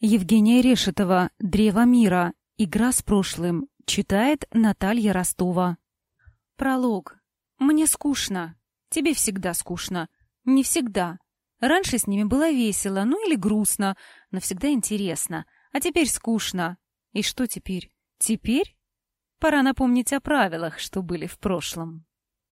Евгения Решетова «Древо мира. Игра с прошлым». Читает Наталья Ростова. Пролог. Мне скучно. Тебе всегда скучно. Не всегда. Раньше с ними было весело, ну или грустно, но всегда интересно. А теперь скучно. И что теперь? Теперь? Пора напомнить о правилах, что были в прошлом.